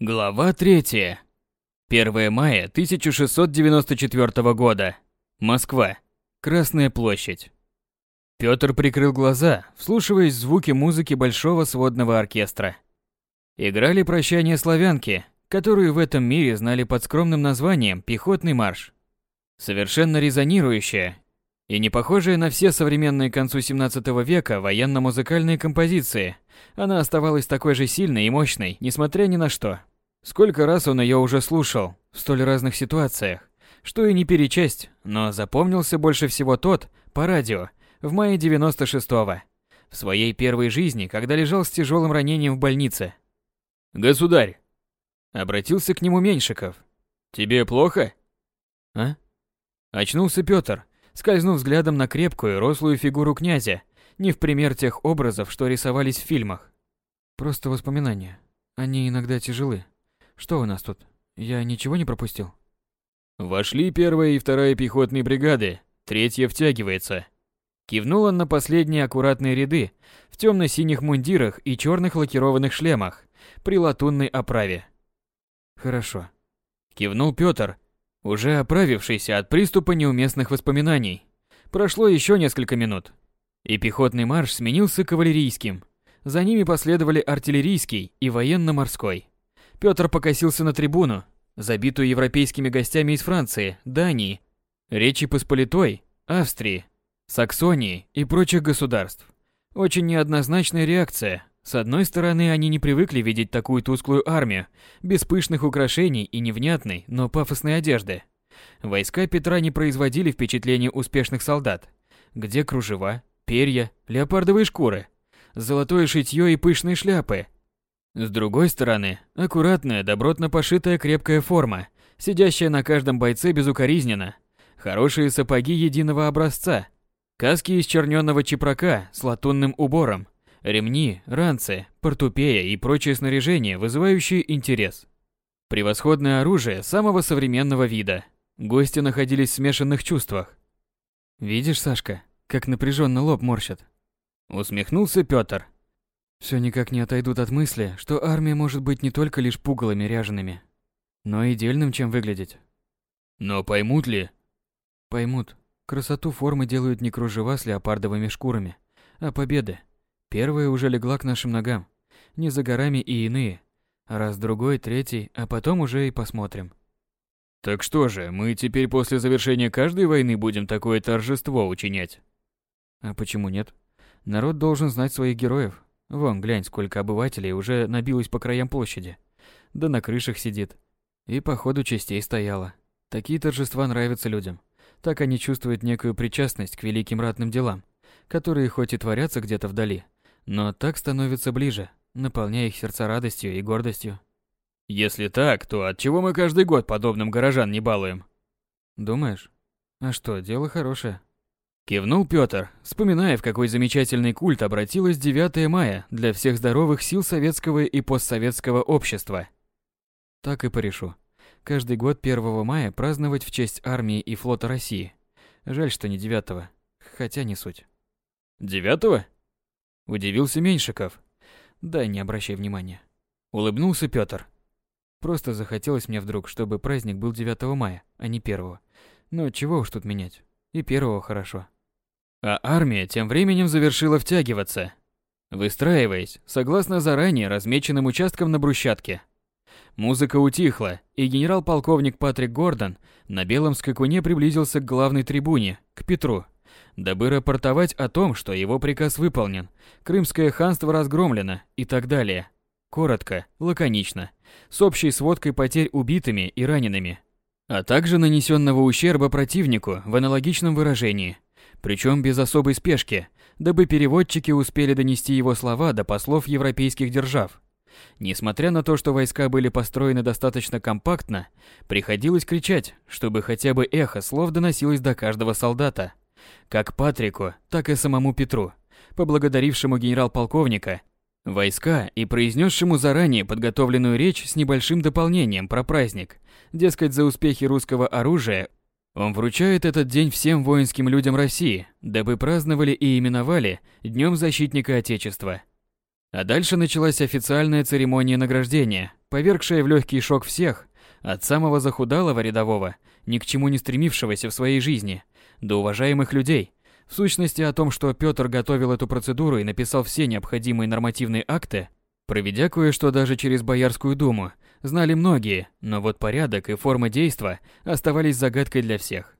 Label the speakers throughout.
Speaker 1: Глава 3. 1 мая 1694 года. Москва. Красная площадь. Пётр прикрыл глаза, вслушиваясь в звуки музыки большого сводного оркестра. Играли прощание славянки, которую в этом мире знали под скромным названием «Пехотный марш». Совершенно резонирующая и не похожая на все современные к концу 17 века военно-музыкальные композиции, она оставалась такой же сильной и мощной, несмотря ни на что. Сколько раз он ее уже слушал, в столь разных ситуациях, что и не перечесть, но запомнился больше всего тот, по радио, в мае 96-го, в своей первой жизни, когда лежал с тяжелым ранением в больнице. «Государь!» Обратился к нему Меньшиков. «Тебе плохо?» «А?» Очнулся Пётр, скользнув взглядом на крепкую, рослую фигуру князя, не в пример тех образов, что рисовались в фильмах. Просто воспоминания. Они иногда тяжелы. Что у нас тут? Я ничего не пропустил? Вошли первая и вторая пехотные бригады, третья втягивается. Кивнул он на последние аккуратные ряды в темно-синих мундирах и черных лакированных шлемах при латунной оправе. Хорошо. Кивнул Пётр, уже оправившийся от приступа неуместных воспоминаний. Прошло еще несколько минут, и пехотный марш сменился кавалерийским. За ними последовали артиллерийский и военно-морской. Пётр покосился на трибуну, забитую европейскими гостями из Франции, Дании, Речи Посполитой, Австрии, Саксонии и прочих государств. Очень неоднозначная реакция. С одной стороны, они не привыкли видеть такую тусклую армию, без пышных украшений и невнятной, но пафосной одежды. Войска Петра не производили впечатления успешных солдат. Где кружева, перья, леопардовые шкуры, золотое шитье и пышные шляпы. С другой стороны, аккуратная, добротно пошитая крепкая форма, сидящая на каждом бойце безукоризненно, хорошие сапоги единого образца, каски из чернёного чепрака с латунным убором, ремни, ранцы, портупея и прочее снаряжение, вызывающее интерес. Превосходное оружие самого современного вида. Гости находились в смешанных чувствах. «Видишь, Сашка, как напряженно лоб морщат?» Усмехнулся Пётр. Все никак не отойдут от мысли, что армия может быть не только лишь пугалами ряжеными, но и дельным чем выглядеть. Но поймут ли? Поймут. Красоту формы делают не кружева с леопардовыми шкурами, а победы. Первая уже легла к нашим ногам. Не за горами и иные. Раз, другой, третий, а потом уже и посмотрим. Так что же, мы теперь после завершения каждой войны будем такое торжество учинять? А почему нет? Народ должен знать своих героев. Вон, глянь, сколько обывателей уже набилось по краям площади. Да на крышах сидит. И по ходу частей стояла. Такие торжества нравятся людям. Так они чувствуют некую причастность к великим ратным делам, которые хоть и творятся где-то вдали, но так становятся ближе, наполняя их сердца радостью и гордостью. Если так, то от чего мы каждый год подобным горожан не балуем? Думаешь? А что, дело хорошее. Кивнул Пётр, вспоминая, в какой замечательный культ обратилось 9 мая для всех здоровых сил советского и постсоветского общества. Так и порешу. Каждый год 1 мая праздновать в честь армии и флота России. Жаль, что не 9 хотя не суть. 9 Удивился Меньшиков. Да, не обращай внимания. Улыбнулся Пётр. Просто захотелось мне вдруг, чтобы праздник был 9 мая, а не 1. Но чего уж тут менять. И первого хорошо. А армия тем временем завершила втягиваться, выстраиваясь согласно заранее размеченным участкам на брусчатке. Музыка утихла, и генерал-полковник Патрик Гордон на белом скакуне приблизился к главной трибуне, к Петру, дабы рапортовать о том, что его приказ выполнен, Крымское ханство разгромлено и так далее. Коротко, лаконично, с общей сводкой потерь убитыми и ранеными, а также нанесенного ущерба противнику в аналогичном выражении, причем без особой спешки, дабы переводчики успели донести его слова до послов европейских держав. Несмотря на то, что войска были построены достаточно компактно, приходилось кричать, чтобы хотя бы эхо слов доносилось до каждого солдата – как Патрику, так и самому Петру, поблагодарившему генерал-полковника, войска и произнесшему заранее подготовленную речь с небольшим дополнением про праздник. Дескать, за успехи русского оружия он вручает этот день всем воинским людям России, дабы праздновали и именовали Днем Защитника Отечества. А дальше началась официальная церемония награждения, повергшая в легкий шок всех, от самого захудалого рядового, ни к чему не стремившегося в своей жизни, до уважаемых людей. В сущности о том, что Петр готовил эту процедуру и написал все необходимые нормативные акты, проведя кое-что даже через Боярскую думу, знали многие, но вот порядок и форма действа оставались загадкой для всех.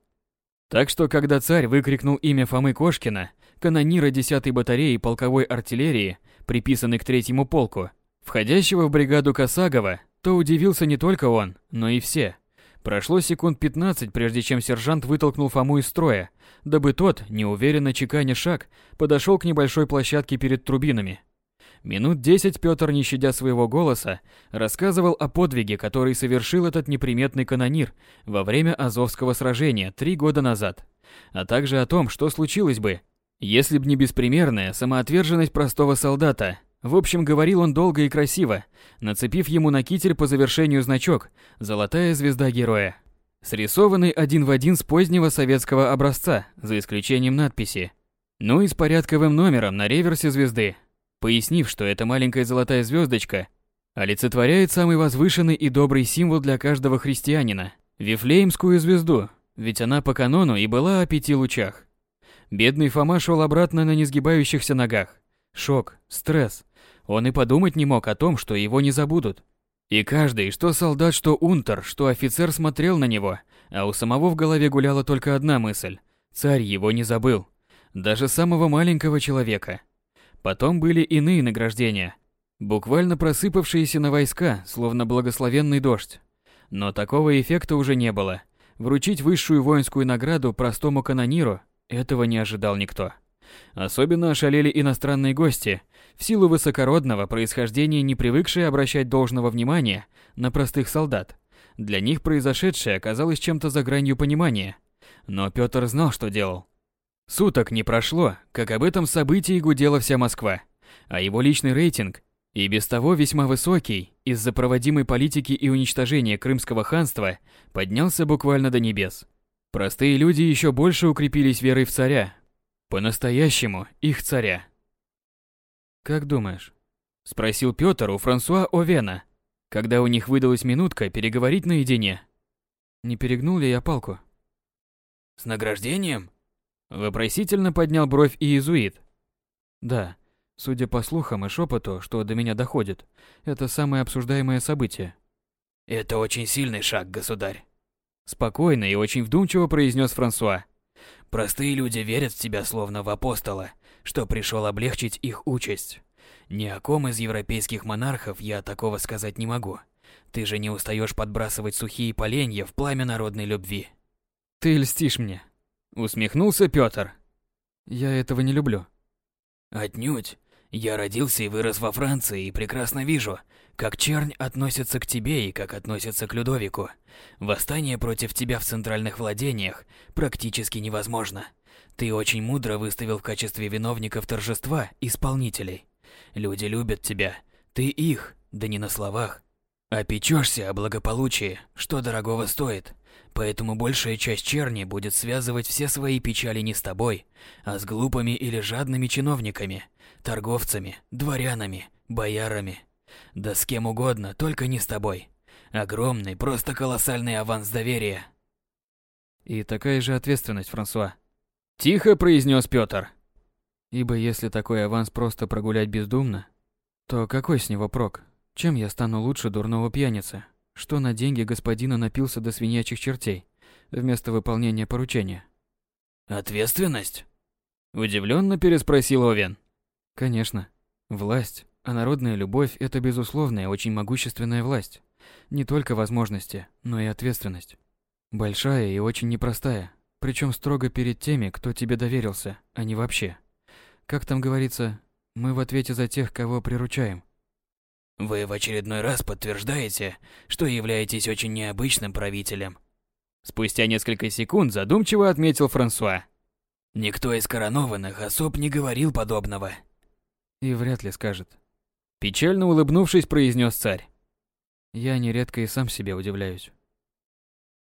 Speaker 1: Так что, когда царь выкрикнул имя Фомы Кошкина, канонира 10-й батареи полковой артиллерии, приписанный к третьему полку, входящего в бригаду Косагова, то удивился не только он, но и все. Прошло секунд 15, прежде чем сержант вытолкнул Фому из строя, дабы тот, неуверенно чеканя шаг, подошел к небольшой площадке перед трубинами. Минут десять Петр, не щадя своего голоса, рассказывал о подвиге, который совершил этот неприметный канонир во время Азовского сражения три года назад, а также о том, что случилось бы, если б не беспримерная самоотверженность простого солдата. В общем, говорил он долго и красиво, нацепив ему на китель по завершению значок «Золотая звезда героя», срисованный один в один с позднего советского образца, за исключением надписи, ну и с порядковым номером на реверсе звезды, пояснив, что эта маленькая золотая звездочка олицетворяет самый возвышенный и добрый символ для каждого христианина – Вифлеемскую звезду, ведь она по канону и была о пяти лучах. Бедный Фома шел обратно на несгибающихся ногах. Шок, стресс. Он и подумать не мог о том, что его не забудут. И каждый, что солдат, что унтер, что офицер смотрел на него, а у самого в голове гуляла только одна мысль. Царь его не забыл. Даже самого маленького человека. Потом были иные награждения. Буквально просыпавшиеся на войска, словно благословенный дождь. Но такого эффекта уже не было. Вручить высшую воинскую награду простому канониру этого не ожидал никто. Особенно ошалели иностранные гости, в силу высокородного происхождения не привыкшие обращать должного внимания на простых солдат. Для них произошедшее оказалось чем-то за гранью понимания. Но Петр знал, что делал. Суток не прошло, как об этом событии гудела вся Москва, а его личный рейтинг, и без того весьма высокий, из-за проводимой политики и уничтожения Крымского ханства, поднялся буквально до небес. Простые люди еще больше укрепились верой в царя. По-настоящему их царя. «Как думаешь?» – спросил Пётр у Франсуа Овена, когда у них выдалась минутка переговорить наедине. «Не перегнул ли я палку?»
Speaker 2: «С награждением?»
Speaker 1: – вопросительно поднял бровь иезуит.
Speaker 2: «Да, судя по слухам и шепоту, что до меня доходит, это самое обсуждаемое событие».
Speaker 3: «Это очень сильный шаг, государь.
Speaker 1: Спокойно и очень вдумчиво произнес Франсуа.
Speaker 3: Простые люди верят в тебя словно в апостола, что пришел облегчить их участь. Ни о ком из европейских монархов я такого сказать не могу. Ты же не устаешь подбрасывать сухие поленья в пламя народной любви.
Speaker 1: Ты льстишь мне. Усмехнулся Пётр.
Speaker 2: Я этого не люблю.
Speaker 3: Отнюдь. Я родился и вырос во Франции и прекрасно вижу, как чернь относится к тебе и как относится к Людовику. Восстание против тебя в центральных владениях практически невозможно. Ты очень мудро выставил в качестве виновников торжества исполнителей. Люди любят тебя, ты их, да не на словах. А печешься о благополучии, что дорогого стоит. Поэтому большая часть черни будет связывать все свои печали не с тобой, а с глупыми или жадными чиновниками, торговцами, дворянами, боярами, да с кем угодно, только не с тобой. Огромный, просто колоссальный аванс доверия.
Speaker 2: И такая же ответственность, Франсуа.
Speaker 1: Тихо произнес Пётр.
Speaker 2: Ибо если такой аванс просто прогулять бездумно, то какой с него прок? Чем я стану лучше дурного пьяницы, что на деньги господина напился до свинячьих чертей, вместо выполнения поручения?
Speaker 3: Ответственность?
Speaker 1: Удивленно переспросил Овен.
Speaker 2: Конечно. Власть. А народная любовь – это безусловная, очень могущественная власть. Не только возможности, но и ответственность. Большая и очень непростая. Причем строго перед теми, кто тебе доверился, а не вообще. Как там говорится, мы в ответе за тех, кого приручаем.
Speaker 3: Вы в очередной раз подтверждаете, что являетесь очень необычным правителем.
Speaker 1: Спустя несколько секунд задумчиво отметил Франсуа.
Speaker 3: Никто из коронованных особ не говорил подобного.
Speaker 2: И вряд ли скажет.
Speaker 1: Печально улыбнувшись, произнес царь.
Speaker 2: Я нередко и сам себе удивляюсь.